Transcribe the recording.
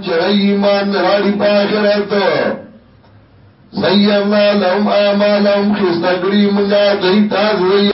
چغی ایمان راڑی پا آخرت زینا لهم آمالهم خستگری منگا دیتا زی